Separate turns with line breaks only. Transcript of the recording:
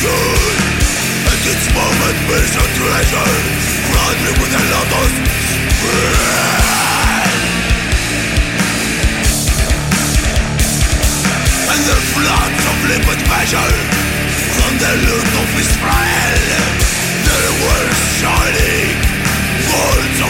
attitude And each moment builds a treasure Running with the lovers And the floods of liquid measure From the loot of Israel There were shining words